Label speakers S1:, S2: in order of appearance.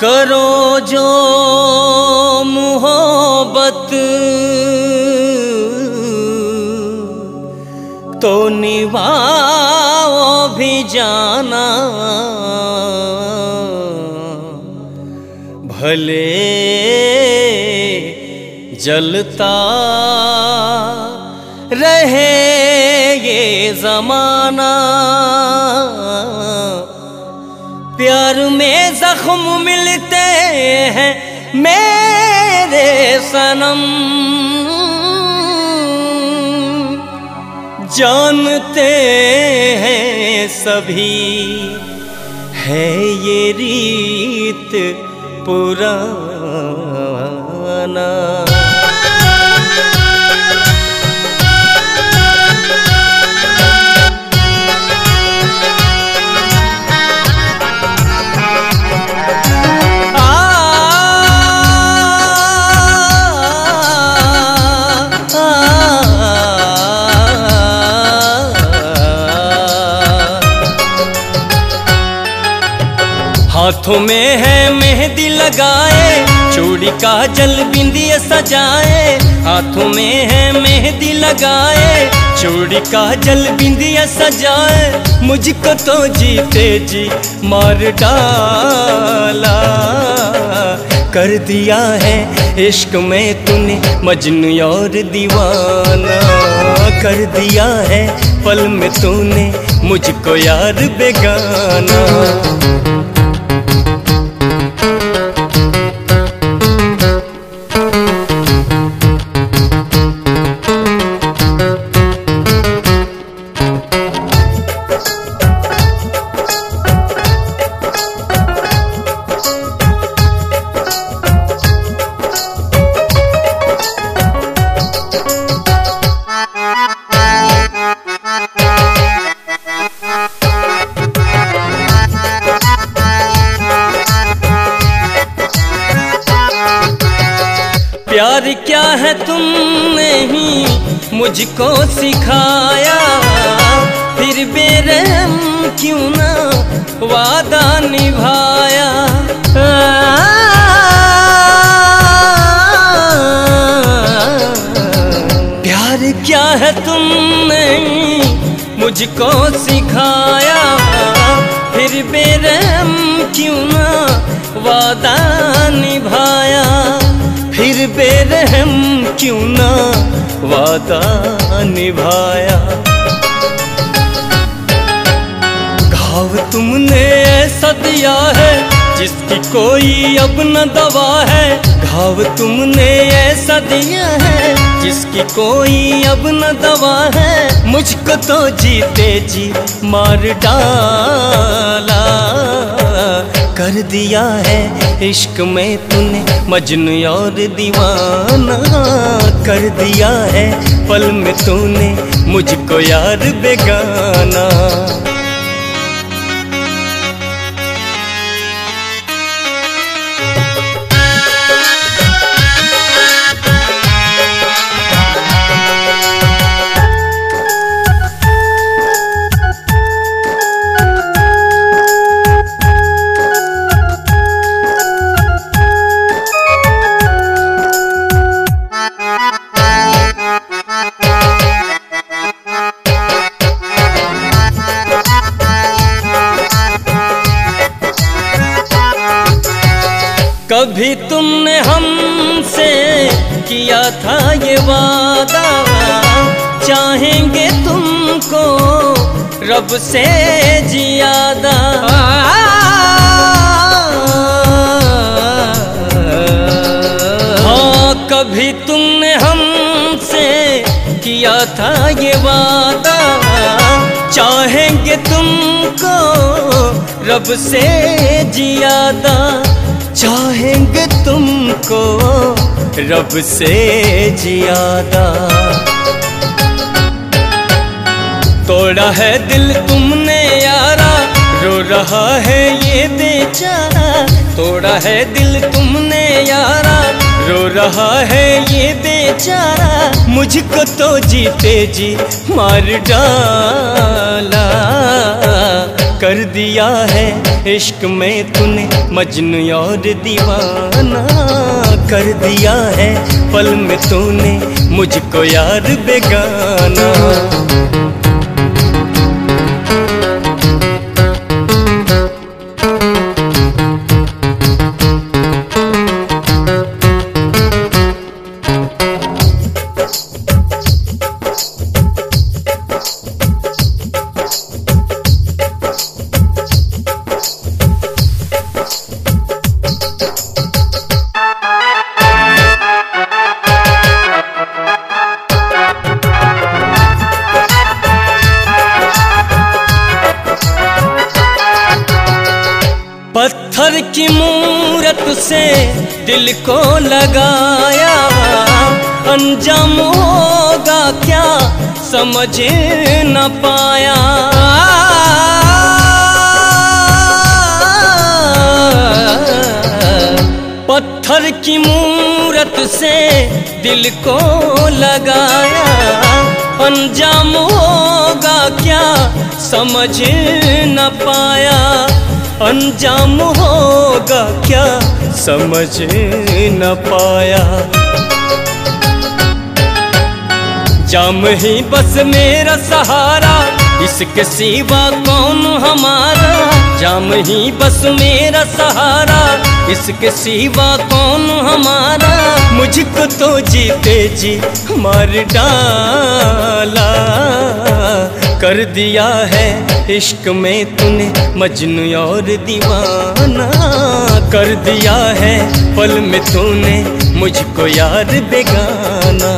S1: करो जो मोहब्बत। तो निभाओ भी जाना। भले जलता रहे ये जमाना। प्यार में जख्म मिलते हैं मेरे सनम। जानते हैं सभी है ये रीत पुराना। हाथों में है मेहंदी लगाए, चूड़ी का जल बिंदिया सजाए। हाथों में है मेहंदी लगाए, चूड़ी का जल बिंदिया सजाए। मुझको तो जीते जी मार डाला। कर दिया है इश्क में तूने मजनू और दीवाना। कर दिया है पल में तूने मुझको यार बेगाना। प्यार क्या है तुमने ही मुझको सिखाया? फिर बेरहम क्यों ना वादा निभाया? प्यार क्या है तुमने मुझको सिखाया? फिर बेरहम क्यों ना वादा क्यों ना वादा निभाया? घाव तुमने ऐसा दिया है, जिसकी कोई अब न दवा है। घाव तुमने ऐसा दिया है, जिसकी कोई अब न दवा है। मुझको तो जीते जी मार डाला। कर दिया है इश्क में तूने मजनू और दीवाना कर दिया है पल में तूने मुझको यार बेगाना। कभी तुमने हमसे किया था ये वादा। चाहेंगे तुमको रब से जियादा। हाँ कभी तुमने हमसे किया था ये वादा। चाहेंगे तुमको रब से जियादा। चाहेंगे तुमको रब से जियादा। तोड़ा है दिल तुमने यारा, रो रहा है ये बेचारा। तोड़ा है दिल तुमने यारा, रो रहा है ये बेचारा। मुझको तो जीते जी मार डाला। कर दिया है इश्क में तूने मजनू और दीवाना कर दिया है पल में तूने मुझको यार बेगाना। पत्थर की मूरत से दिल को लगाया। अंजाम होगा क्या समझ न पाया। पत्थर की मूरत से दिल को लगाया। अंजाम होगा क्या समझ न पाया। अंजाम होगा क्या? समझ न पाया। जाम ही बस मेरा सहारा। इसके सिवा कौन हमारा? जाम ही बस मेरा सहारा। इसके सिवा कौन हमारा? मुझको तो जीते जी मार डाला। कर दिया है इश्क में तूने मजनू और दीवाना। कर दिया है पल में तूने मुझको यार बेगाना।